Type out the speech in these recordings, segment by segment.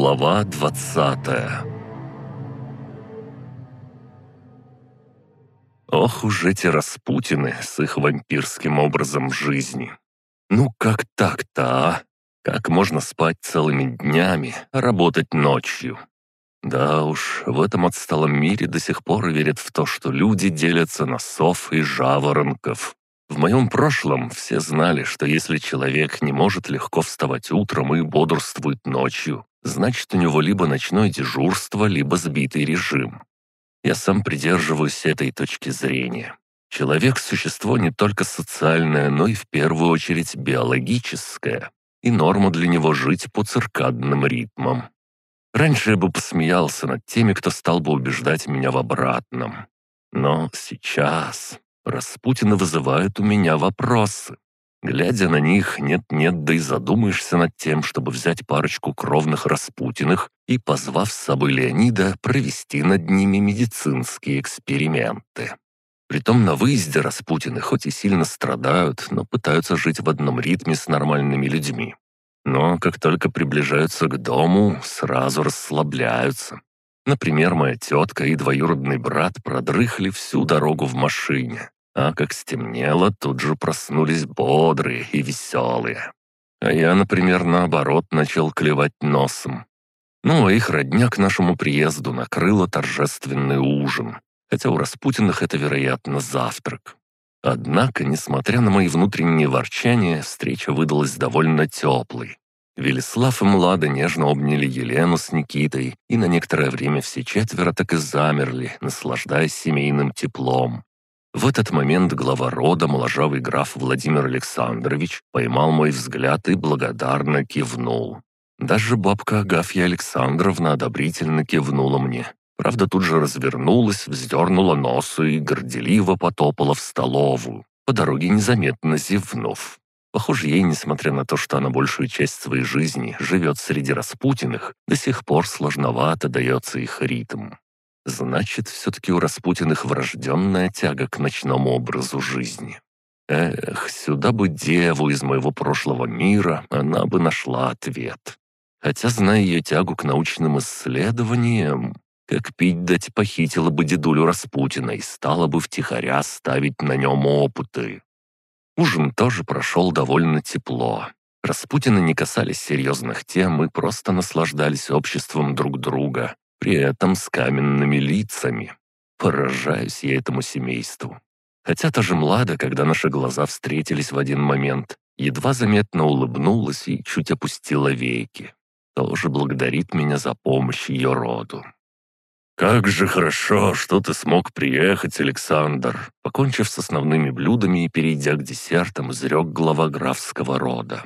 Глава двадцатая Ох уж эти Распутины с их вампирским образом жизни. Ну как так-то, а? Как можно спать целыми днями, а работать ночью? Да уж, в этом отсталом мире до сих пор верят в то, что люди делятся на сов и жаворонков. В моем прошлом все знали, что если человек не может легко вставать утром и бодрствует ночью, значит, у него либо ночное дежурство, либо сбитый режим. Я сам придерживаюсь этой точки зрения. Человек – существо не только социальное, но и в первую очередь биологическое, и норма для него жить по циркадным ритмам. Раньше я бы посмеялся над теми, кто стал бы убеждать меня в обратном. Но сейчас Распутины вызывают у меня вопросы. Глядя на них, нет-нет, да и задумаешься над тем, чтобы взять парочку кровных Распутиных и, позвав с собой Леонида, провести над ними медицинские эксперименты. Притом на выезде Распутины хоть и сильно страдают, но пытаются жить в одном ритме с нормальными людьми. Но как только приближаются к дому, сразу расслабляются. Например, моя тетка и двоюродный брат продрыхли всю дорогу в машине, а как стемнело, тут же проснулись бодрые и веселые. А я, например, наоборот, начал клевать носом. Ну, а их родня к нашему приезду накрыла торжественный ужин, хотя у Распутиных это, вероятно, завтрак. Однако, несмотря на мои внутренние ворчания, встреча выдалась довольно теплой. Велислав и Млада нежно обняли Елену с Никитой, и на некоторое время все четверо так и замерли, наслаждаясь семейным теплом. В этот момент глава рода, моложавый граф Владимир Александрович, поймал мой взгляд и благодарно кивнул. Даже бабка Агафья Александровна одобрительно кивнула мне, Правда, тут же развернулась, вздернула нос и горделиво потопала в столовую, по дороге незаметно зевнув. Похоже, ей, несмотря на то, что она большую часть своей жизни живет среди Распутиных, до сих пор сложновато дается их ритм. Значит, все-таки у Распутиных врожденная тяга к ночному образу жизни. Эх, сюда бы деву из моего прошлого мира, она бы нашла ответ. Хотя, зная ее тягу к научным исследованиям, как пить дать похитила бы дедулю Распутина и стала бы втихаря ставить на нем опыты. Ужин тоже прошел довольно тепло. Распутины не касались серьезных тем и просто наслаждались обществом друг друга, при этом с каменными лицами. Поражаюсь я этому семейству. Хотя та же Млада, когда наши глаза встретились в один момент, едва заметно улыбнулась и чуть опустила веки. Тоже благодарит меня за помощь ее роду. «Как же хорошо, что ты смог приехать, Александр!» Покончив с основными блюдами и перейдя к десертам, изрек глава графского рода.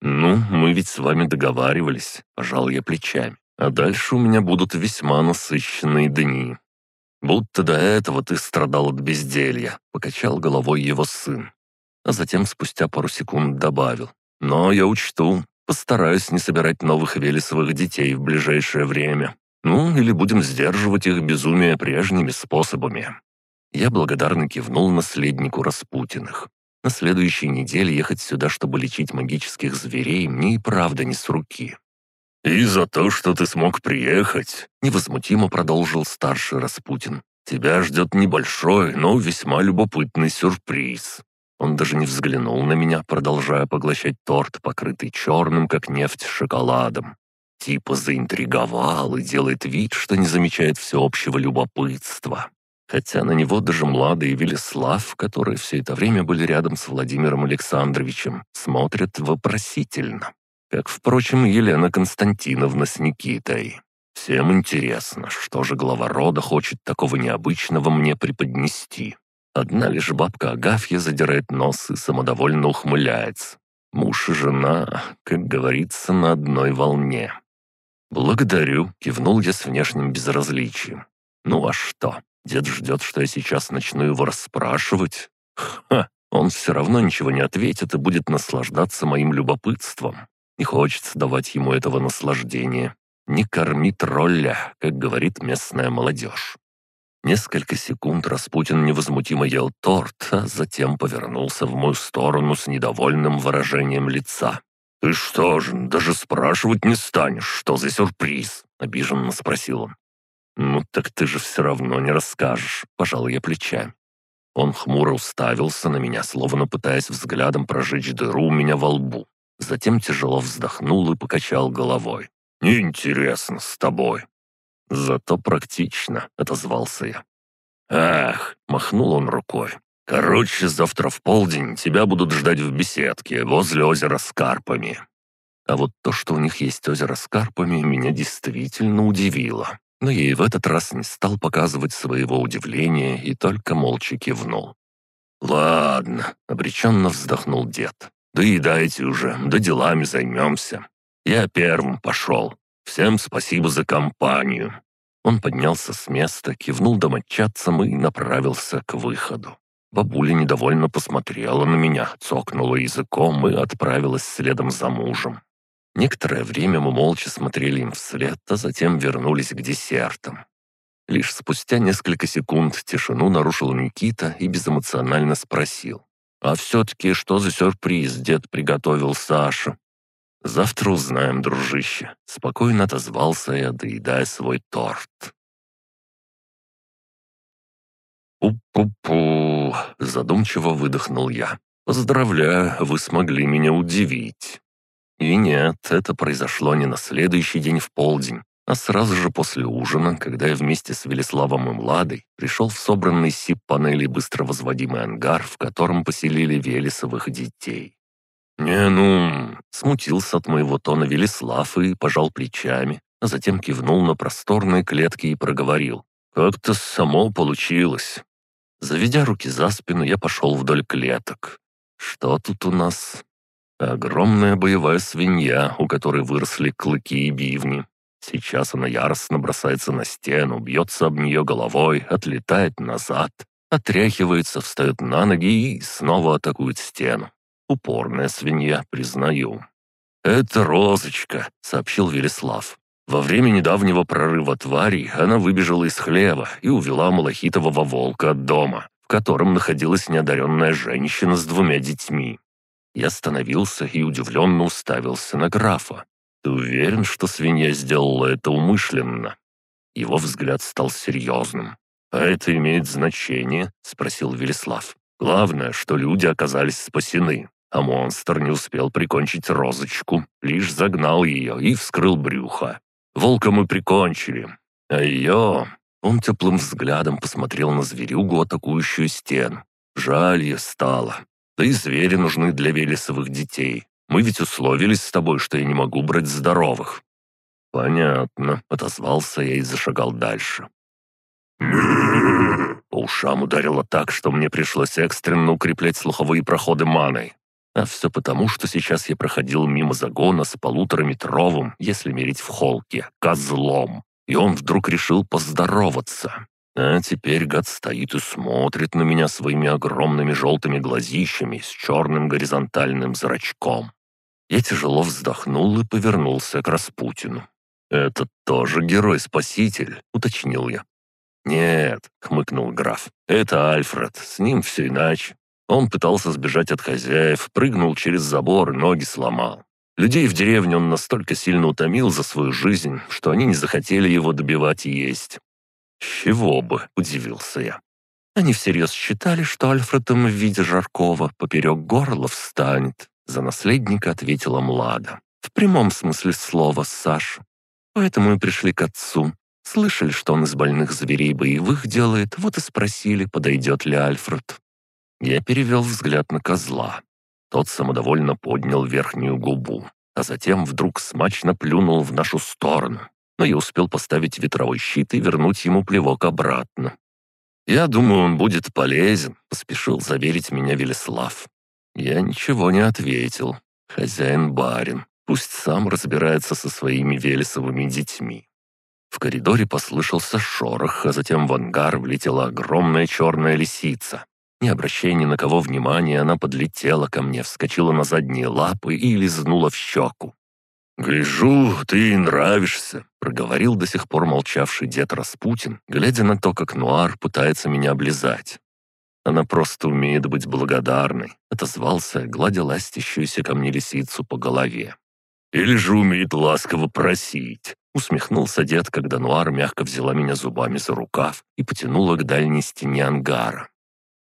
«Ну, мы ведь с вами договаривались», — пожал я плечами. «А дальше у меня будут весьма насыщенные дни». «Будто до этого ты страдал от безделья», — покачал головой его сын. А затем спустя пару секунд добавил. «Но я учту, постараюсь не собирать новых велесовых детей в ближайшее время. Ну, или будем сдерживать их безумие прежними способами». Я благодарно кивнул наследнику Распутиных. На следующей неделе ехать сюда, чтобы лечить магических зверей, мне и правда не с руки. «И за то, что ты смог приехать», — невозмутимо продолжил старший Распутин. «Тебя ждет небольшой, но весьма любопытный сюрприз». Он даже не взглянул на меня, продолжая поглощать торт, покрытый черным, как нефть, шоколадом. Типа заинтриговал и делает вид, что не замечает всеобщего любопытства. Хотя на него даже Млада и Велеслав, которые все это время были рядом с Владимиром Александровичем, смотрят вопросительно. Как, впрочем, Елена Константиновна с Никитой. Всем интересно, что же глава рода хочет такого необычного мне преподнести. Одна лишь бабка Агафья задирает нос и самодовольно ухмыляется. Муж и жена, как говорится, на одной волне. «Благодарю», — кивнул я с внешним безразличием. «Ну а что? Дед ждет, что я сейчас начну его расспрашивать? Ха! Он все равно ничего не ответит и будет наслаждаться моим любопытством. Не хочется давать ему этого наслаждения. Не корми тролля, как говорит местная молодежь». Несколько секунд Распутин невозмутимо ел торт, а затем повернулся в мою сторону с недовольным выражением лица. «Ты что же, даже спрашивать не станешь, что за сюрприз?» — обиженно спросил он. «Ну так ты же все равно не расскажешь», — пожал я плечами. Он хмуро уставился на меня, словно пытаясь взглядом прожечь дыру у меня во лбу. Затем тяжело вздохнул и покачал головой. «Неинтересно с тобой». «Зато практично», — отозвался я. «Ах!» — махнул он рукой. «Короче, завтра в полдень тебя будут ждать в беседке возле озера с карпами». А вот то, что у них есть озеро с карпами, меня действительно удивило. Но я и в этот раз не стал показывать своего удивления и только молча кивнул. «Ладно», — обреченно вздохнул дед. «Да едайте уже, да делами займемся. Я первым пошел. Всем спасибо за компанию». Он поднялся с места, кивнул домочадцам и направился к выходу. Бабуля недовольно посмотрела на меня, цокнула языком и отправилась следом за мужем. Некоторое время мы молча смотрели им вслед, а затем вернулись к десертам. Лишь спустя несколько секунд тишину нарушил Никита и безэмоционально спросил. «А все-таки что за сюрприз дед приготовил Саше?» «Завтра узнаем, дружище», — спокойно отозвался я, доедая свой торт. «Пу-пу-пу», — задумчиво выдохнул я. «Поздравляю, вы смогли меня удивить». И нет, это произошло не на следующий день в полдень, а сразу же после ужина, когда я вместе с Велиславом и Младой пришел в собранный СИП-панели быстро возводимый ангар, в котором поселили Велесовых детей. «Не, ну...» — смутился от моего тона Велислав и пожал плечами, а затем кивнул на просторные клетки и проговорил. «Как-то само получилось». Заведя руки за спину, я пошел вдоль клеток. «Что тут у нас?» Огромная боевая свинья, у которой выросли клыки и бивни. Сейчас она яростно бросается на стену, бьется об нее головой, отлетает назад, отряхивается, встает на ноги и снова атакует стену. Упорная свинья, признаю. «Это Розочка», — сообщил Велеслав. Во время недавнего прорыва твари она выбежала из хлева и увела малахитового волка от дома, в котором находилась неодаренная женщина с двумя детьми. Я остановился и удивленно уставился на графа. «Ты уверен, что свинья сделала это умышленно?» Его взгляд стал серьезным. «А это имеет значение?» — спросил Велеслав. «Главное, что люди оказались спасены, а монстр не успел прикончить розочку, лишь загнал ее и вскрыл брюхо. Волка мы прикончили, а ее...» Он теплым взглядом посмотрел на зверюгу, атакующую стену. Жаль ее стало. Да и звери нужны для Велесовых детей. Мы ведь условились с тобой, что я не могу брать здоровых». «Понятно», — отозвался я и зашагал дальше. По ушам ударило так, что мне пришлось экстренно укреплять слуховые проходы маной. А все потому, что сейчас я проходил мимо загона с полутораметровым, если мерить в холке, козлом. И он вдруг решил поздороваться. А теперь гад стоит и смотрит на меня своими огромными желтыми глазищами с черным горизонтальным зрачком. Я тяжело вздохнул и повернулся к Распутину. «Это тоже герой-спаситель», — уточнил я. «Нет», — хмыкнул граф, — «это Альфред, с ним все иначе. Он пытался сбежать от хозяев, прыгнул через забор, ноги сломал. Людей в деревне он настолько сильно утомил за свою жизнь, что они не захотели его добивать и есть. «Чего бы?» — удивился я. Они всерьез считали, что Альфред им в виде Жаркова поперек горла встанет. За наследника ответила Млада. В прямом смысле слова Саша. Поэтому и пришли к отцу. Слышали, что он из больных зверей боевых делает, вот и спросили, подойдет ли Альфред. Я перевел взгляд на козла. Тот самодовольно поднял верхнюю губу, а затем вдруг смачно плюнул в нашу сторону но я успел поставить ветровой щит и вернуть ему плевок обратно. «Я думаю, он будет полезен», — поспешил заверить меня Велеслав. Я ничего не ответил. Хозяин-барин. Пусть сам разбирается со своими Велесовыми детьми. В коридоре послышался шорох, а затем в ангар влетела огромная черная лисица. Не обращая ни на кого внимания, она подлетела ко мне, вскочила на задние лапы и лизнула в щеку. «Гляжу, ты нравишься», — проговорил до сих пор молчавший дед Распутин, глядя на то, как Нуар пытается меня облизать. Она просто умеет быть благодарной», — отозвался, гладя ластящуюся ко мне лисицу по голове. «Или же умеет ласково просить», — усмехнулся дед, когда Нуар мягко взяла меня зубами за рукав и потянула к дальней стене ангара.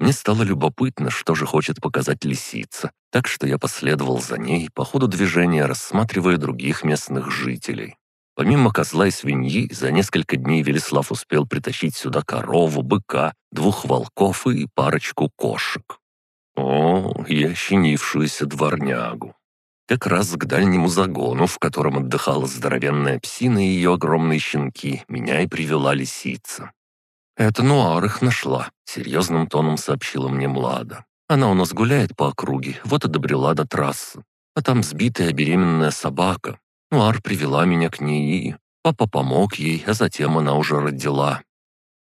Мне стало любопытно, что же хочет показать лисица, так что я последовал за ней, по ходу движения рассматривая других местных жителей. Помимо козла и свиньи, за несколько дней Велислав успел притащить сюда корову, быка, двух волков и парочку кошек. О, и ощенившуюся дворнягу. Как раз к дальнему загону, в котором отдыхала здоровенная псина и ее огромные щенки, меня и привела лисица. «Это Нуар их нашла», — серьезным тоном сообщила мне Млада. «Она у нас гуляет по округе, вот и добрела до трассы. А там сбитая беременная собака. Нуар привела меня к ней, и папа помог ей, а затем она уже родила.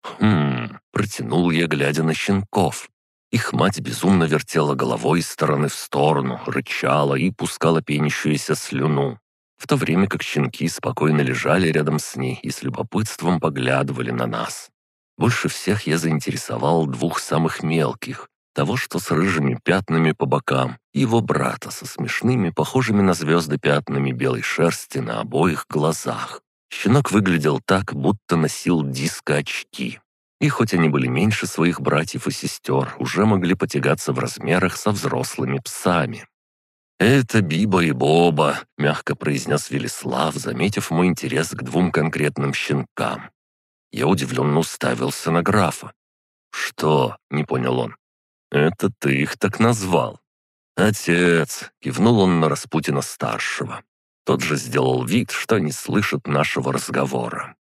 «Хм...» — протянул я, глядя на щенков. Их мать безумно вертела головой из стороны в сторону, рычала и пускала пенящуюся слюну, в то время как щенки спокойно лежали рядом с ней и с любопытством поглядывали на нас. Больше всех я заинтересовал двух самых мелких, того, что с рыжими пятнами по бокам, его брата со смешными, похожими на звезды пятнами белой шерсти на обоих глазах. Щенок выглядел так, будто носил диско-очки. И хоть они были меньше своих братьев и сестер, уже могли потягаться в размерах со взрослыми псами. «Это Биба и Боба», — мягко произнес Велислав, заметив мой интерес к двум конкретным щенкам. Я удивленно уставился на графа. «Что?» — не понял он. «Это ты их так назвал». «Отец!» — кивнул он на Распутина-старшего. Тот же сделал вид, что не слышит нашего разговора.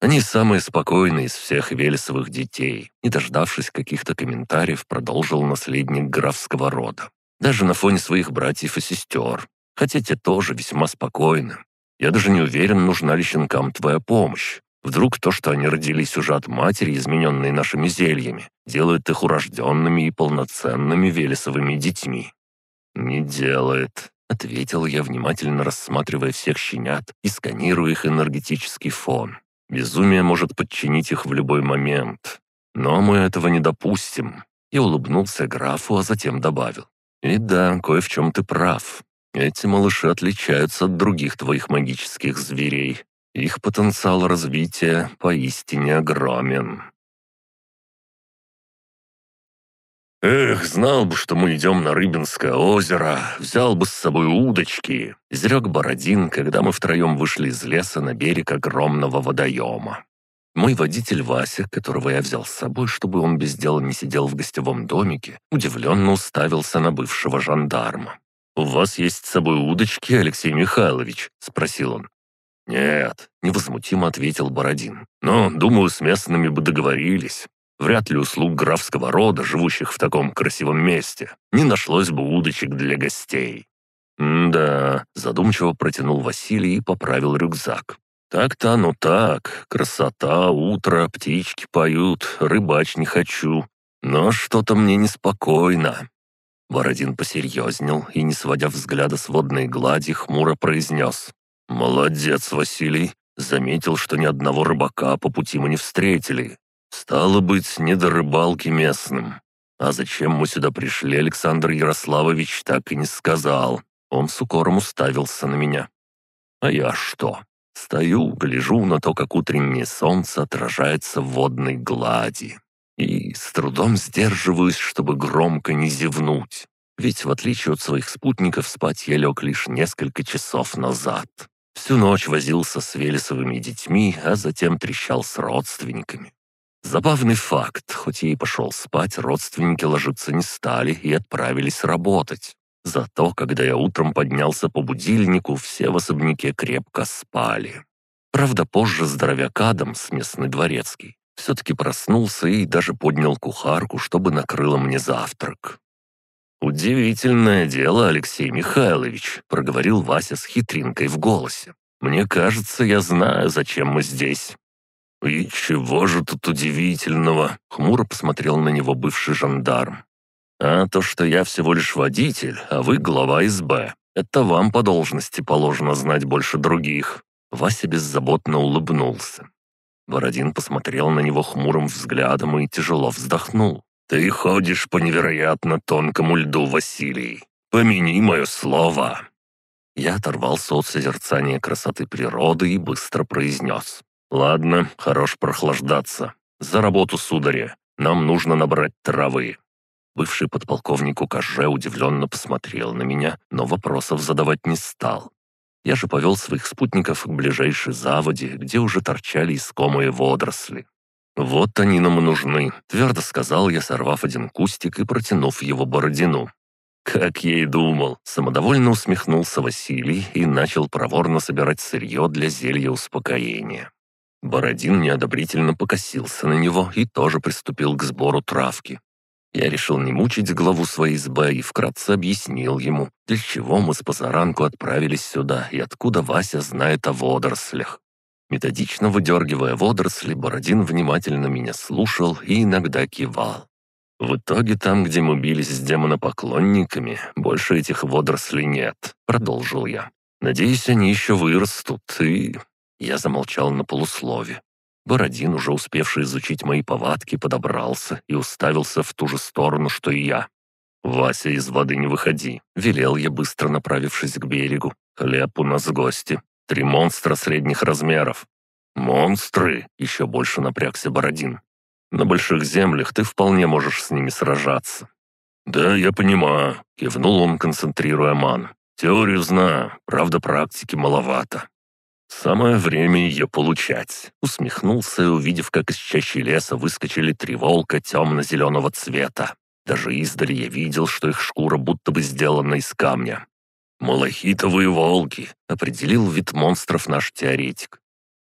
Они самые спокойные из всех Велесовых детей, и, дождавшись каких-то комментариев, продолжил наследник графского рода. Даже на фоне своих братьев и сестер, хотя те тоже весьма спокойны. Я даже не уверен, нужна ли щенкам твоя помощь. Вдруг то, что они родились уже от матери, измененной нашими зельями, делает их урожденными и полноценными Велесовыми детьми. «Не делает», — ответил я, внимательно рассматривая всех щенят и сканируя их энергетический фон. «Безумие может подчинить их в любой момент. Но мы этого не допустим». И улыбнулся графу, а затем добавил. «И да, кое в чем ты прав. Эти малыши отличаются от других твоих магических зверей. Их потенциал развития поистине огромен. «Эх, знал бы, что мы идем на Рыбинское озеро, взял бы с собой удочки», — изрек Бородин, когда мы втроем вышли из леса на берег огромного водоема. Мой водитель Вася, которого я взял с собой, чтобы он без дела не сидел в гостевом домике, удивленно уставился на бывшего жандарма. «У вас есть с собой удочки, Алексей Михайлович?» — спросил он. «Нет», — невозмутимо ответил Бородин. «Но, думаю, с местными бы договорились. Вряд ли услуг графского рода, живущих в таком красивом месте, не нашлось бы удочек для гостей». «Да», — задумчиво протянул Василий и поправил рюкзак. «Так-то оно так. Красота, утро, птички поют, рыбач не хочу. Но что-то мне неспокойно». Бородин посерьезнел и, не сводя взгляда с водной глади, хмуро произнес. «Молодец, Василий. Заметил, что ни одного рыбака по пути мы не встретили. Стало быть, не до рыбалки местным. А зачем мы сюда пришли, Александр Ярославович так и не сказал. Он с укором уставился на меня. А я что? Стою, гляжу на то, как утреннее солнце отражается в водной глади. И с трудом сдерживаюсь, чтобы громко не зевнуть. Ведь в отличие от своих спутников спать я лег лишь несколько часов назад. Всю ночь возился с Велесовыми детьми, а затем трещал с родственниками. Забавный факт, хоть я и пошел спать, родственники ложиться не стали и отправились работать. Зато, когда я утром поднялся по будильнику, все в особняке крепко спали. Правда, позже здоровяк Адамс, местный дворецкий, все-таки проснулся и даже поднял кухарку, чтобы накрыла мне завтрак. «Удивительное дело, Алексей Михайлович», — проговорил Вася с хитринкой в голосе. «Мне кажется, я знаю, зачем мы здесь». «И чего же тут удивительного?» — хмуро посмотрел на него бывший жандарм. «А то, что я всего лишь водитель, а вы глава СБ. Это вам по должности положено знать больше других». Вася беззаботно улыбнулся. Бородин посмотрел на него хмурым взглядом и тяжело вздохнул. «Ты ходишь по невероятно тонкому льду, Василий. Помяни мое слово». Я оторвался от созерцания красоты природы и быстро произнес. «Ладно, хорош прохлаждаться. За работу, сударя. Нам нужно набрать травы». Бывший подполковник Укаже удивленно посмотрел на меня, но вопросов задавать не стал. Я же повел своих спутников к ближайшей заводе, где уже торчали искомые водоросли. «Вот они нам и нужны», — твердо сказал я, сорвав один кустик и протянув его Бородину. «Как я и думал», — самодовольно усмехнулся Василий и начал проворно собирать сырье для зелья успокоения. Бородин неодобрительно покосился на него и тоже приступил к сбору травки. Я решил не мучить главу своей СБ и вкратце объяснил ему, для чего мы с позаранку отправились сюда и откуда Вася знает о водорослях. Методично выдергивая водоросли, Бородин внимательно меня слушал и иногда кивал. В итоге там, где мы бились с демонопоклонниками, больше этих водорослей нет, продолжил я. Надеюсь, они еще вырастут и... Я замолчал на полуслове. Бородин, уже успевший изучить мои повадки, подобрался и уставился в ту же сторону, что и я. «Вася, из воды не выходи», — велел я, быстро направившись к берегу. «Хлеб у нас гости. Три монстра средних размеров». «Монстры!» — еще больше напрягся Бородин. «На больших землях ты вполне можешь с ними сражаться». «Да, я понимаю», — кивнул он, концентрируя ман. «Теорию знаю, правда, практики маловато». «Самое время ее получать», — усмехнулся, увидев, как из чащи леса выскочили три волка темно-зеленого цвета. Даже издали я видел, что их шкура будто бы сделана из камня. «Малахитовые волки», — определил вид монстров наш теоретик.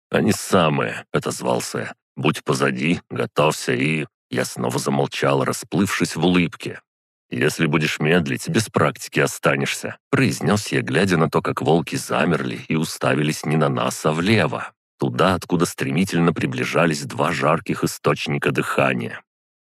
«Они самые», — отозвался я. «Будь позади, готовься и...» Я снова замолчал, расплывшись в улыбке. «Если будешь медлить, без практики останешься», — произнес я, глядя на то, как волки замерли и уставились не на нас, а влево, туда, откуда стремительно приближались два жарких источника дыхания.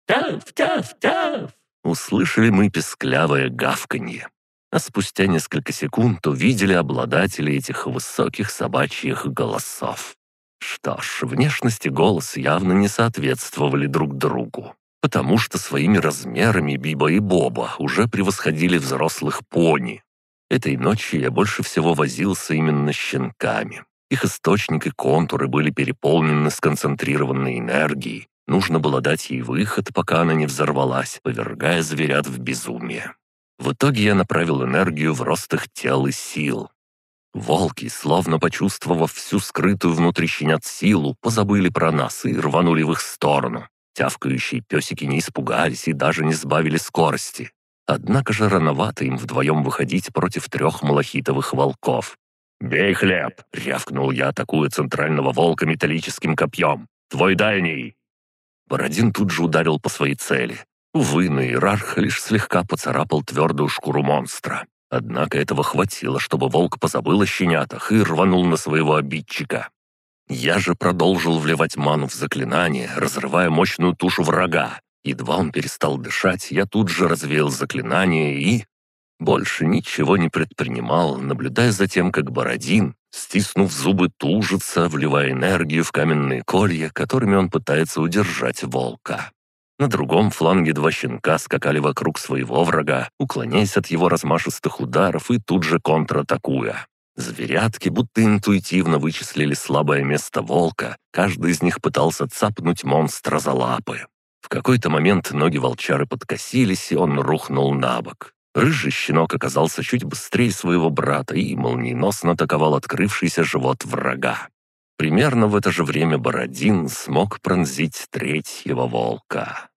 «Тяв, тяв, тяв!» Услышали мы песклявое гавканье. А спустя несколько секунд увидели обладателей этих высоких собачьих голосов. Что ж, внешность и голос явно не соответствовали друг другу потому что своими размерами Биба и Боба уже превосходили взрослых пони. Этой ночью я больше всего возился именно с щенками. Их источник и контуры были переполнены сконцентрированной энергией. Нужно было дать ей выход, пока она не взорвалась, повергая зверят в безумие. В итоге я направил энергию в рост их тел и сил. Волки, словно почувствовав всю скрытую внутри щенят силу, позабыли про нас и рванули в их сторону. Тявкающие песики не испугались и даже не сбавили скорости. Однако же рановато им вдвоем выходить против трех малахитовых волков. «Бей хлеб!» — рявкнул я, атакуя центрального волка металлическим копьем. «Твой дальний!» Бородин тут же ударил по своей цели. Увы, но иерарх лишь слегка поцарапал твердую шкуру монстра. Однако этого хватило, чтобы волк позабыл о щенятах и рванул на своего обидчика. Я же продолжил вливать ману в заклинание, разрывая мощную тушу врага. Едва он перестал дышать, я тут же развеял заклинание и... Больше ничего не предпринимал, наблюдая за тем, как Бородин, стиснув зубы, тужится, вливая энергию в каменные колья, которыми он пытается удержать волка. На другом фланге два щенка скакали вокруг своего врага, уклоняясь от его размашистых ударов и тут же контратакуя. Зверятки будто интуитивно вычислили слабое место волка, каждый из них пытался цапнуть монстра за лапы. В какой-то момент ноги волчары подкосились, и он рухнул на бок. Рыжий щенок оказался чуть быстрее своего брата и молниеносно атаковал открывшийся живот врага. Примерно в это же время Бородин смог пронзить третьего волка.